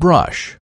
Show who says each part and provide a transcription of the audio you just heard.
Speaker 1: brush.